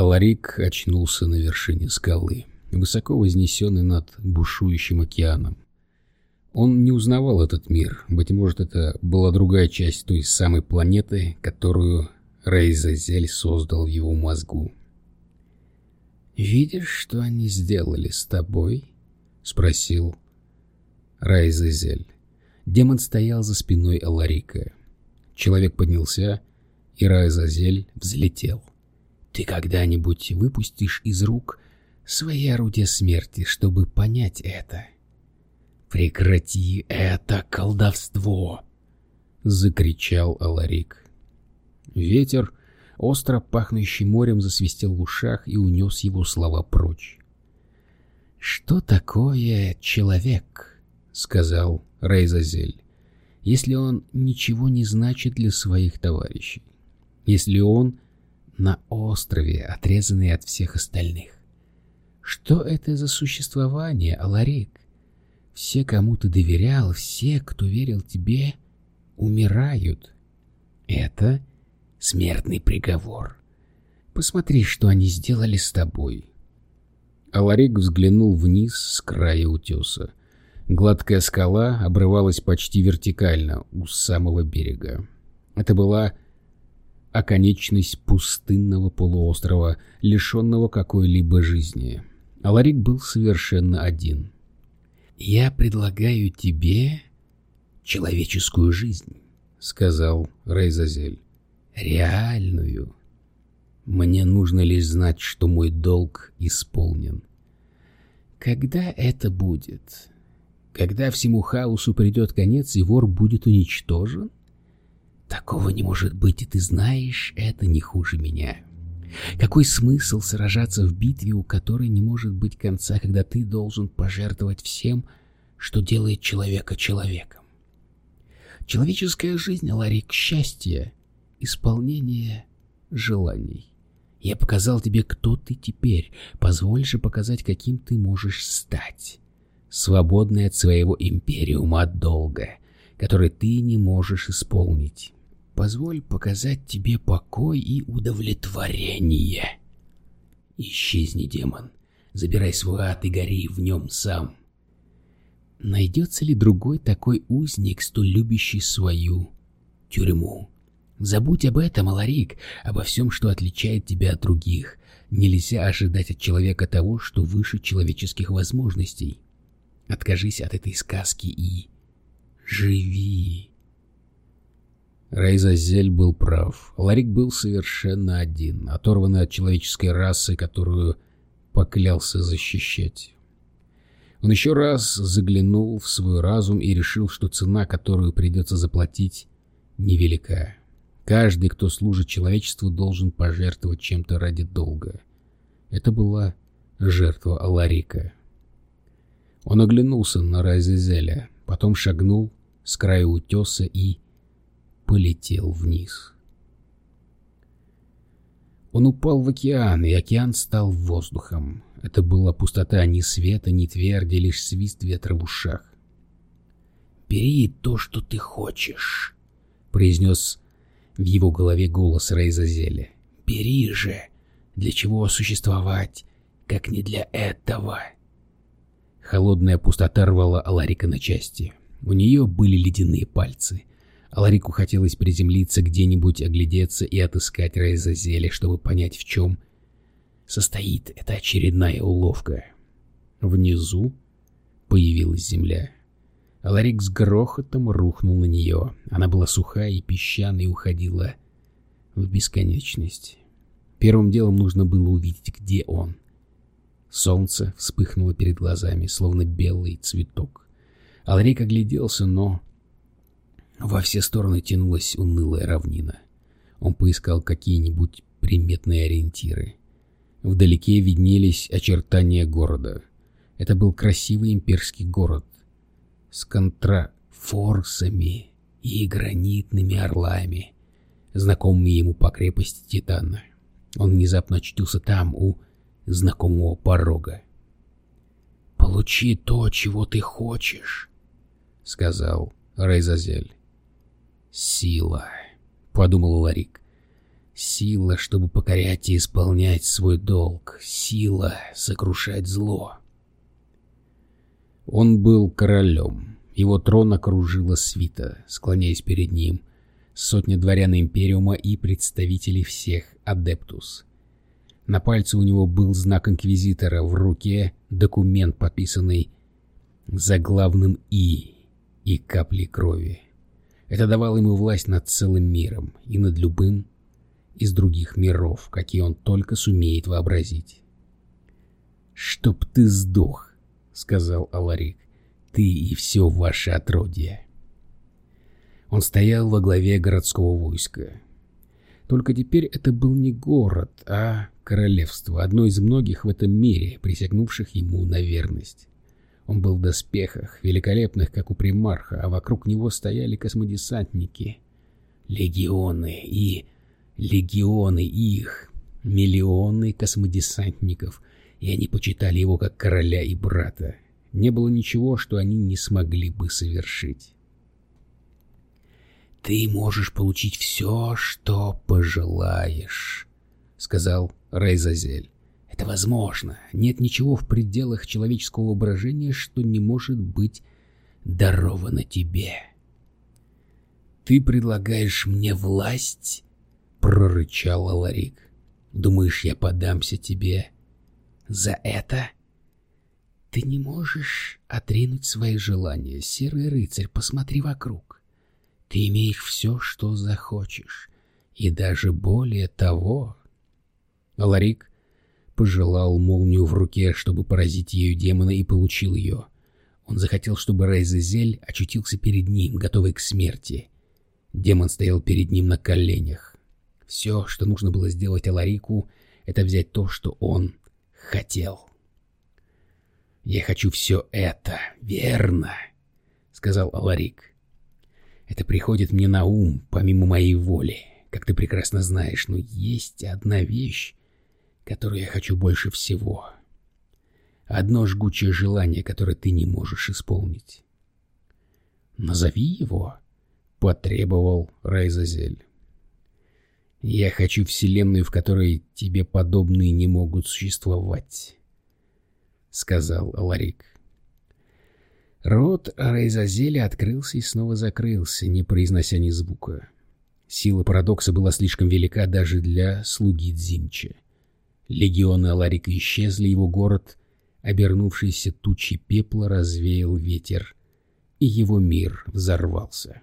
Аларик очнулся на вершине скалы, высоко вознесенный над бушующим океаном. Он не узнавал этот мир, быть может, это была другая часть той самой планеты, которую Рейзазель создал в его мозгу. «Видишь, что они сделали с тобой?» — спросил Рейзазель. Демон стоял за спиной Аларика. Человек поднялся, и Райзазель взлетел. «Ты когда-нибудь выпустишь из рук свои орудия смерти, чтобы понять это?» «Прекрати это колдовство!» — закричал Аларик. Ветер, остро пахнущий морем, засвистел в ушах и унес его слова прочь. «Что такое человек?» — сказал Рейзазель. «Если он ничего не значит для своих товарищей, если он на острове, отрезанный от всех остальных. Что это за существование, Аларик? Все, кому ты доверял, все, кто верил тебе, умирают. Это смертный приговор. Посмотри, что они сделали с тобой. Аларик взглянул вниз с края утеса. Гладкая скала обрывалась почти вертикально у самого берега. Это была оконечность пустынного полуострова, лишенного какой-либо жизни. Аларик был совершенно один. «Я предлагаю тебе человеческую жизнь», — сказал Рейзазель. «Реальную. Мне нужно лишь знать, что мой долг исполнен». «Когда это будет? Когда всему хаосу придет конец и вор будет уничтожен?» «Такого не может быть, и ты знаешь это не хуже меня». Какой смысл сражаться в битве, у которой не может быть конца, когда ты должен пожертвовать всем, что делает человека человеком? Человеческая жизнь, Ларик, счастье, исполнение желаний. Я показал тебе, кто ты теперь. Позволь же показать, каким ты можешь стать. Свободный от своего империума от долга, который ты не можешь исполнить. Позволь показать тебе покой и удовлетворение. Исчезни, демон. Забирай свой ад и гори в нем сам. Найдется ли другой такой узник, столь любящий свою тюрьму? Забудь об этом, Аларик, обо всем, что отличает тебя от других. Нельзя ожидать от человека того, что выше человеческих возможностей. Откажись от этой сказки и живи. Рейзазель был прав. Ларик был совершенно один, оторванный от человеческой расы, которую поклялся защищать. Он еще раз заглянул в свой разум и решил, что цена, которую придется заплатить, невелика. Каждый, кто служит человечеству, должен пожертвовать чем-то ради долга. Это была жертва Аларика. Он оглянулся на Райзезеля, потом шагнул с края утеса и полетел вниз. Он упал в океан, и океан стал воздухом. Это была пустота ни света, ни тверди, лишь свист ветра в ушах. «Бери то, что ты хочешь», — произнес в его голове голос Рейзазеля. «Бери же! Для чего существовать, как не для этого?» Холодная пустота рвала Аларика на части. У нее были ледяные пальцы. Аларику хотелось приземлиться где-нибудь, оглядеться и отыскать Рейзазеля, чтобы понять, в чем состоит эта очередная уловка. Внизу появилась земля. Аларик с грохотом рухнул на нее. Она была сухая и песчаная и уходила в бесконечность. Первым делом нужно было увидеть, где он. Солнце вспыхнуло перед глазами, словно белый цветок. Аларик огляделся, но во все стороны тянулась унылая равнина. Он поискал какие-нибудь приметные ориентиры. Вдалеке виднелись очертания города. Это был красивый имперский город с контрафорсами и гранитными орлами, знакомыми ему по крепости Титана. Он внезапно очутился там, у знакомого порога. «Получи то, чего ты хочешь», — сказал Рейзазель. «Сила», — подумал Ларик. Сила, чтобы покорять и исполнять свой долг. Сила сокрушать зло. Он был королем. Его трон окружила свита, склоняясь перед ним. Сотня дворян Империума и представителей всех Адептус. На пальце у него был знак Инквизитора, в руке документ, подписанный заглавным «И» и каплей крови. Это давало ему власть над целым миром и над любым из других миров, какие он только сумеет вообразить. «Чтоб ты сдох», — сказал Аларик, — «ты и все ваше отродье». Он стоял во главе городского войска. Только теперь это был не город, а королевство, одно из многих в этом мире, присягнувших ему на верность. Он был в доспехах, великолепных, как у примарха, а вокруг него стояли космодесантники. Легионы и... легионы их. Миллионы космодесантников, и они почитали его как короля и брата. Не было ничего, что они не смогли бы совершить. «Ты можешь получить все, что пожелаешь», — сказал Рейзазель. «Это возможно. Нет ничего в пределах человеческого воображения, что не может быть даровано тебе». «Ты предлагаешь мне власть?» — прорычал Аларик. «Думаешь, я подамся тебе за это?» «Ты не можешь отринуть свои желания, серый рыцарь, посмотри вокруг. Ты имеешь все, что захочешь, и даже более того. Ларик пожелал молнию в руке, чтобы поразить ею демона, и получил ее. Он захотел, чтобы Райзезель очутился перед ним, готовый к смерти. Демон стоял перед ним на коленях. Все, что нужно было сделать Аларику, это взять то, что он хотел. «Я хочу все это, верно?» — сказал Аларик. Это приходит мне на ум, помимо моей воли, как ты прекрасно знаешь, но есть одна вещь, которую я хочу больше всего. Одно жгучее желание, которое ты не можешь исполнить. «Назови его», — потребовал Райзазель. «Я хочу вселенную, в которой тебе подобные не могут существовать», — сказал Ларик. Рот Рейзазеля открылся и снова закрылся, не произнося ни звука. Сила парадокса была слишком велика даже для слуги Дзинча. Легионы Аларика исчезли, его город, обернувшийся тучей пепла, развеял ветер, и его мир взорвался.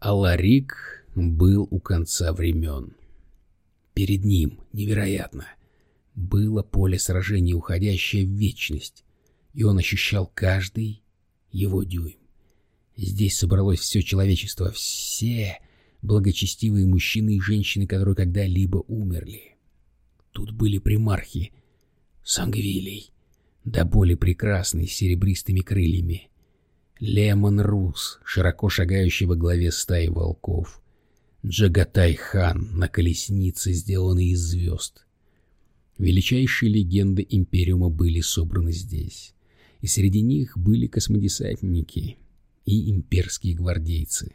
Аларик был у конца времен. Перед ним, невероятно, было поле сражений, уходящее в вечность, и он ощущал каждый его дюйм. Здесь собралось все человечество, все благочестивые мужчины и женщины, которые когда-либо умерли. Тут были примархи, сангвилей, да более прекрасный с серебристыми крыльями. Лемон Рус, широко шагающий во главе стаи волков. Джагатай Хан на колеснице, сделанной из звезд. Величайшие легенды Империума были собраны здесь и среди них были космодесантники и имперские гвардейцы.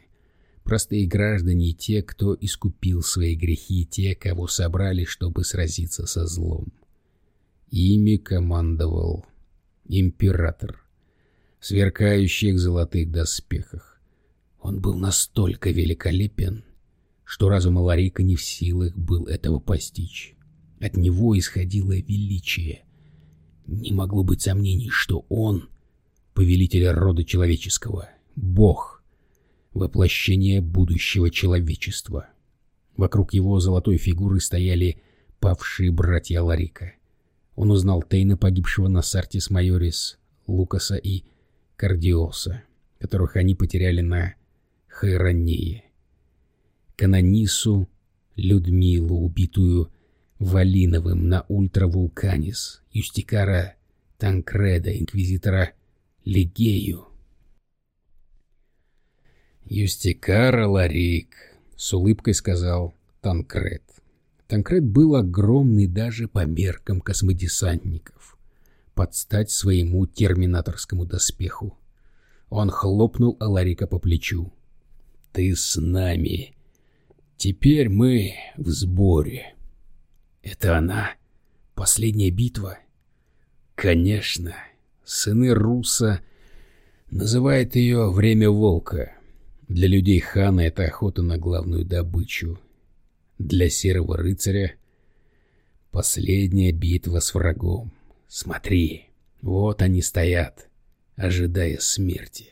Простые граждане те, кто искупил свои грехи, те, кого собрали, чтобы сразиться со злом. Ими командовал император в сверкающих золотых доспехах. Он был настолько великолепен, что разум Аларика не в силах был этого постичь. От него исходило величие, не могло быть сомнений, что он — повелитель рода человеческого, бог, воплощение будущего человечества. Вокруг его золотой фигуры стояли павшие братья Ларика. Он узнал Тейна, погибшего на Сартис Майорис, Лукаса и Кардиоса, которых они потеряли на Хайронее. Канонису, Людмилу, убитую Валиновым на Ультравулканис, Юстикара Танкреда, инквизитора Легею. «Юстикара Ларик», — с улыбкой сказал Танкред. Танкред был огромный даже по меркам космодесантников, под стать своему терминаторскому доспеху. Он хлопнул Аларика по плечу. «Ты с нами. Теперь мы в сборе. Это она? Последняя битва? Конечно. Сыны Руса называют ее «Время волка». Для людей хана это охота на главную добычу. Для серого рыцаря — последняя битва с врагом. Смотри, вот они стоят, ожидая смерти.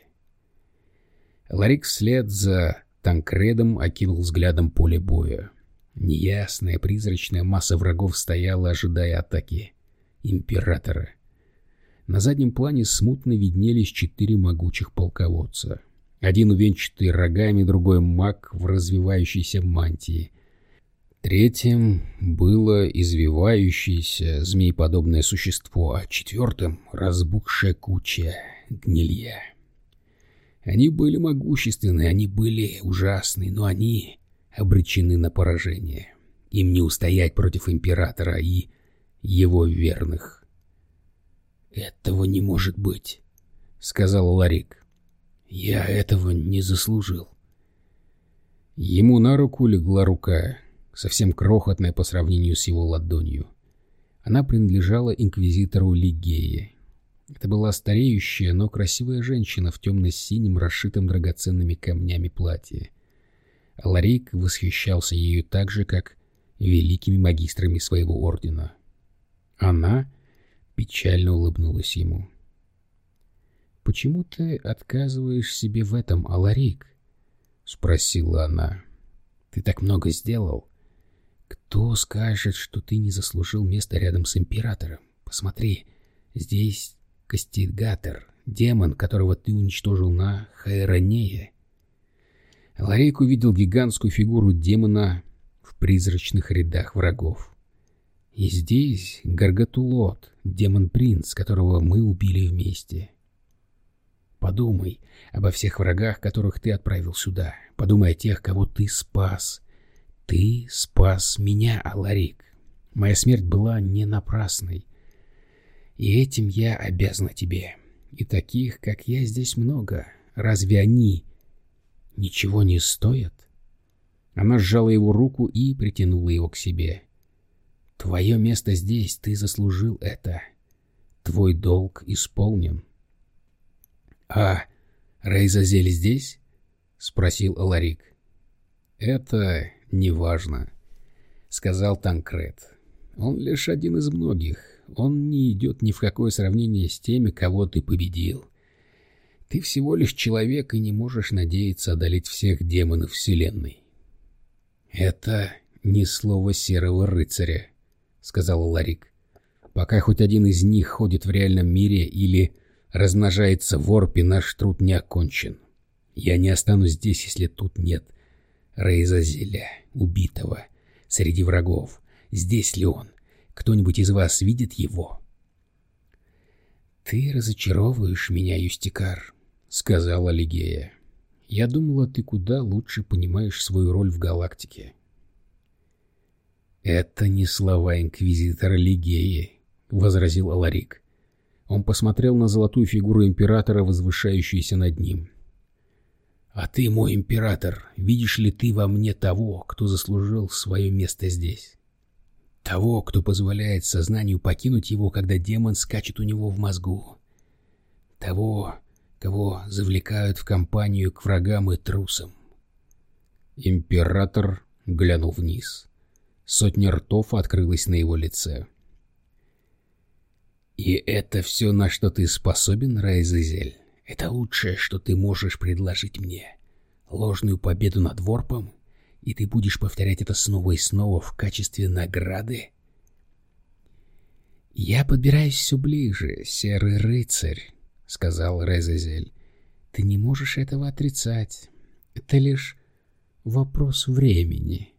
Ларик вслед за Танкредом окинул взглядом поле боя. Неясная призрачная масса врагов стояла, ожидая атаки Императора. На заднем плане смутно виднелись четыре могучих полководца. Один увенчатый рогами, другой маг в развивающейся мантии. Третьим было извивающееся змееподобное существо, а четвертым — разбухшая куча гнилья. Они были могущественны, они были ужасны, но они обречены на поражение. Им не устоять против императора и его верных. «Этого не может быть», — сказал Ларик. «Я этого не заслужил». Ему на руку легла рука, совсем крохотная по сравнению с его ладонью. Она принадлежала инквизитору Лигее. Это была стареющая, но красивая женщина в темно-синем, расшитом драгоценными камнями платье. Ларик восхищался ею так же, как великими магистрами своего ордена. Она печально улыбнулась ему. «Почему ты отказываешь себе в этом, Аларик?» — спросила она. «Ты так много сделал. Кто скажет, что ты не заслужил места рядом с императором? Посмотри, здесь Костигатор, демон, которого ты уничтожил на Хайронее. Ларейк увидел гигантскую фигуру демона в призрачных рядах врагов. И здесь Гаргатулот, демон-принц, которого мы убили вместе. Подумай обо всех врагах, которых ты отправил сюда. Подумай о тех, кого ты спас. Ты спас меня, Аларик. Моя смерть была не напрасной. И этим я обязана тебе. И таких, как я, здесь много. Разве они ничего не стоят?» Она сжала его руку и притянула его к себе. «Твое место здесь, ты заслужил это. Твой долг исполнен». «А Рейзазель здесь?» — спросил Аларик. «Это неважно», — сказал Танкред. «Он лишь один из многих. Он не идет ни в какое сравнение с теми, кого ты победил. Ты всего лишь человек и не можешь надеяться одолеть всех демонов Вселенной. «Это не слово серого рыцаря», — сказал Ларик. «Пока хоть один из них ходит в реальном мире или размножается в орпе, наш труд не окончен. Я не останусь здесь, если тут нет Рейзазеля, убитого, среди врагов. Здесь ли он? Кто-нибудь из вас видит его?» «Ты разочаровываешь меня, Юстикар», — сказала Лигея. «Я думала, ты куда лучше понимаешь свою роль в галактике». «Это не слова инквизитора Лигеи», — возразил Аларик. Он посмотрел на золотую фигуру императора, возвышающуюся над ним. «А ты, мой император, видишь ли ты во мне того, кто заслужил свое место здесь?» Того, кто позволяет сознанию покинуть его, когда демон скачет у него в мозгу. Того, кого завлекают в компанию к врагам и трусам. Император глянул вниз. Сотня ртов открылась на его лице. «И это все, на что ты способен, Райзезель? Это лучшее, что ты можешь предложить мне? Ложную победу над Ворпом? и ты будешь повторять это снова и снова в качестве награды? «Я подбираюсь все ближе, серый рыцарь», — сказал Резазель. «Ты не можешь этого отрицать. Это лишь вопрос времени».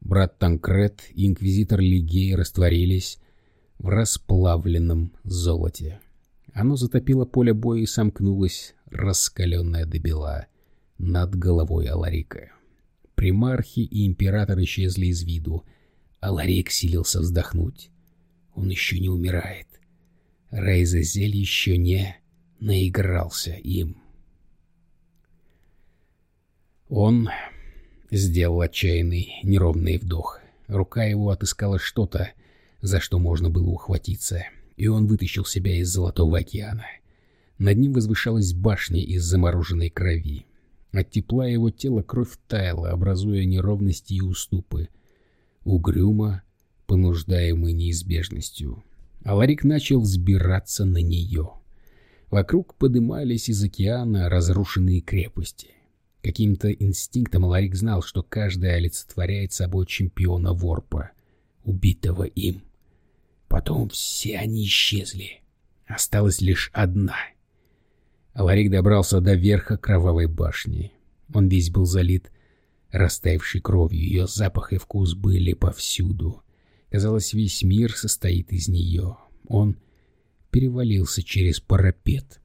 Брат Танкрет и инквизитор Лигей растворились в расплавленном золоте. Оно затопило поле боя и сомкнулось, раскаленное до бела, над головой Аларика. Примархи и император исчезли из виду, а Ларик силился вздохнуть. Он еще не умирает. Рейзазель еще не наигрался им. Он сделал отчаянный, неровный вдох. Рука его отыскала что-то, за что можно было ухватиться, и он вытащил себя из Золотого океана. Над ним возвышалась башня из замороженной крови. От тепла его тела кровь таяла, образуя неровности и уступы. Угрюмо, понуждаемый неизбежностью. Аларик начал взбираться на нее. Вокруг подымались из океана разрушенные крепости. Каким-то инстинктом Аларик знал, что каждая олицетворяет собой чемпиона Ворпа, убитого им. Потом все они исчезли. Осталась лишь одна. Аларик добрался до верха кровавой башни. Он весь был залит растаявшей кровью. Ее запах и вкус были повсюду. Казалось, весь мир состоит из нее. Он перевалился через парапет.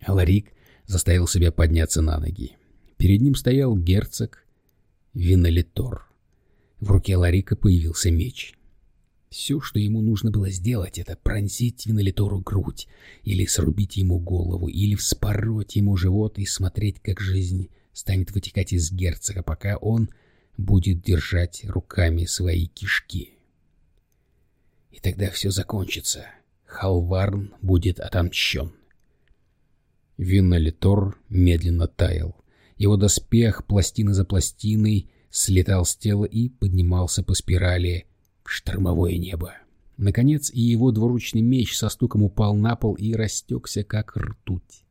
Аларик заставил себя подняться на ноги. Перед ним стоял герцог Винолитор. В руке Ларика появился меч. Все, что ему нужно было сделать, это пронзить Винолитору грудь, или срубить ему голову, или вспороть ему живот и смотреть, как жизнь станет вытекать из герцога, пока он будет держать руками свои кишки. И тогда все закончится. Халварн будет отомщен. Виннолитор медленно таял. Его доспех, пластина за пластиной, слетал с тела и поднимался по спирали штормовое небо. Наконец и его двуручный меч со стуком упал на пол и растекся, как ртуть.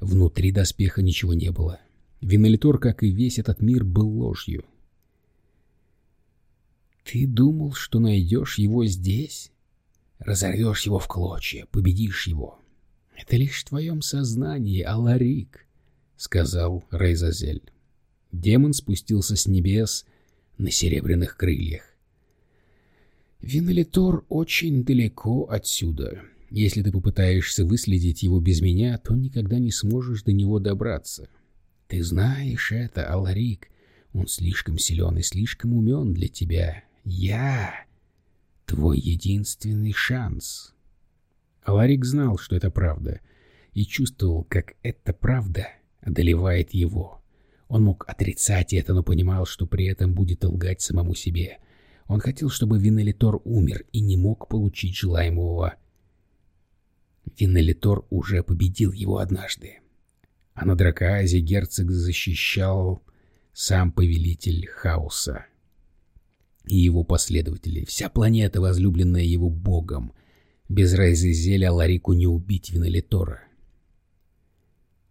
Внутри доспеха ничего не было. Винолитор, как и весь этот мир, был ложью. «Ты думал, что найдешь его здесь? Разорвешь его в клочья, победишь его. Это лишь в твоем сознании, Аларик», — сказал Рейзазель. Демон спустился с небес на серебряных крыльях. «Винолитор очень далеко отсюда. Если ты попытаешься выследить его без меня, то никогда не сможешь до него добраться. Ты знаешь это, Аларик. Он слишком силен и слишком умен для тебя. Я — твой единственный шанс. Аларик знал, что это правда, и чувствовал, как эта правда одолевает его. Он мог отрицать это, но понимал, что при этом будет лгать самому себе. Он хотел, чтобы Винелитор умер и не мог получить желаемого. Винелитор уже победил его однажды. А на Дракоазе герцог защищал сам повелитель хаоса и его последователи, вся планета, возлюбленная его богом. Без Райзезеля Ларику не убить Винолитора.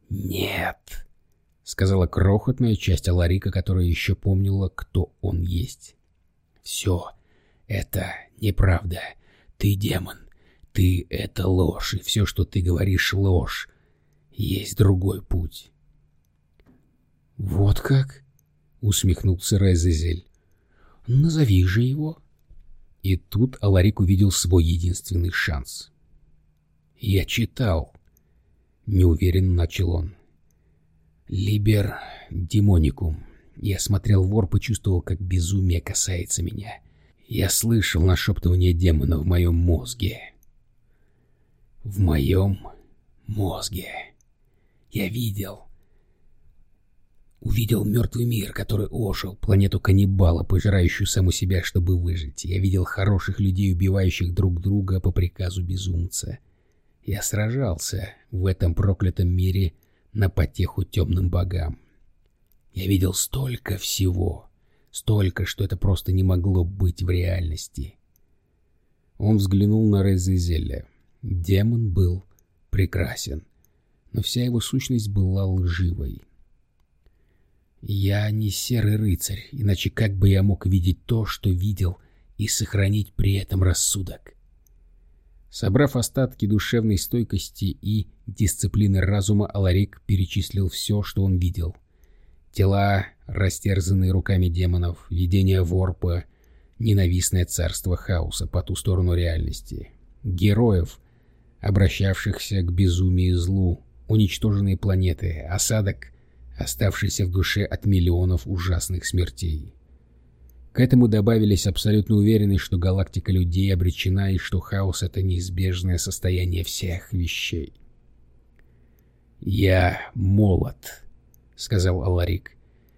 «Нет», — сказала крохотная часть Аларика, которая еще помнила, кто он есть. «Все это неправда. Ты демон. Ты — это ложь, и все, что ты говоришь, — ложь. Есть другой путь. «Вот как?» — усмехнулся Райзезель. «Назови же его». И тут Аларик увидел свой единственный шанс. «Я читал», — неуверенно начал он. «Либер демоникум». Я смотрел вор, почувствовал, как безумие касается меня. Я слышал нашептывание демона в моем мозге. В моем мозге. Я видел. Увидел мертвый мир, который ожил, планету каннибала, пожирающую саму себя, чтобы выжить. Я видел хороших людей, убивающих друг друга по приказу безумца. Я сражался в этом проклятом мире на потеху темным богам. Я видел столько всего, столько, что это просто не могло быть в реальности. Он взглянул на Резезеля. Демон был прекрасен но вся его сущность была лживой. Я не серый рыцарь, иначе как бы я мог видеть то, что видел, и сохранить при этом рассудок? Собрав остатки душевной стойкости и дисциплины разума, Аларик перечислил все, что он видел. Тела, растерзанные руками демонов, видение ворпа, ненавистное царство хаоса по ту сторону реальности, героев, обращавшихся к безумию и злу, уничтоженные планеты, осадок, оставшийся в душе от миллионов ужасных смертей. К этому добавились абсолютно уверенность, что галактика людей обречена и что хаос — это неизбежное состояние всех вещей. «Я молод», — сказал Аларик.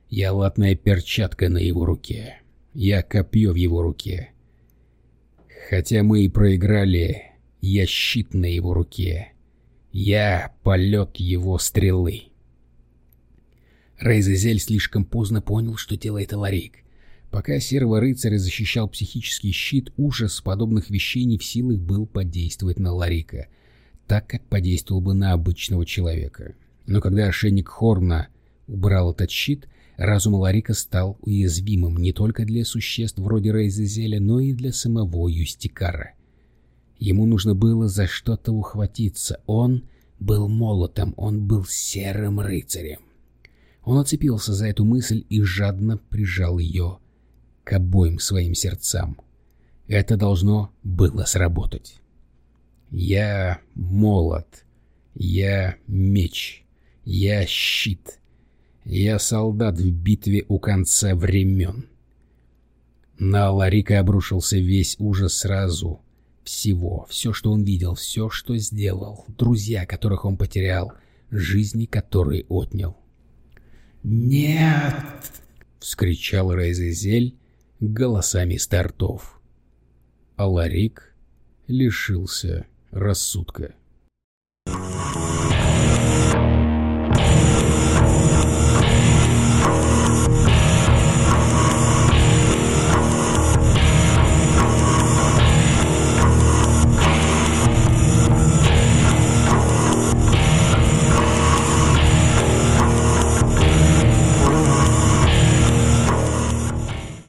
Я латная перчатка на его руке. Я копье в его руке. Хотя мы и проиграли, я щит на его руке. Я полет его стрелы. Рейзезель слишком поздно понял, что делает Аларик. Пока серого рыцаря защищал психический щит, ужас подобных вещей не в силах был подействовать на Ларика, так как подействовал бы на обычного человека. Но когда ошейник Хорна убрал этот щит, разум Ларика стал уязвимым не только для существ вроде Рейзезеля, но и для самого Юстикара. Ему нужно было за что-то ухватиться. Он был молотом, он был серым рыцарем. Он оцепился за эту мысль и жадно прижал ее к обоим своим сердцам. Это должно было сработать. Я молот, я меч, я щит, я солдат в битве у конца времен. На Ларика обрушился весь ужас сразу. Всего, все, что он видел, все, что сделал, друзья, которых он потерял, жизни, которые отнял. «Нет!» — вскричал Рейзезель голосами стартов. А Ларик лишился рассудка.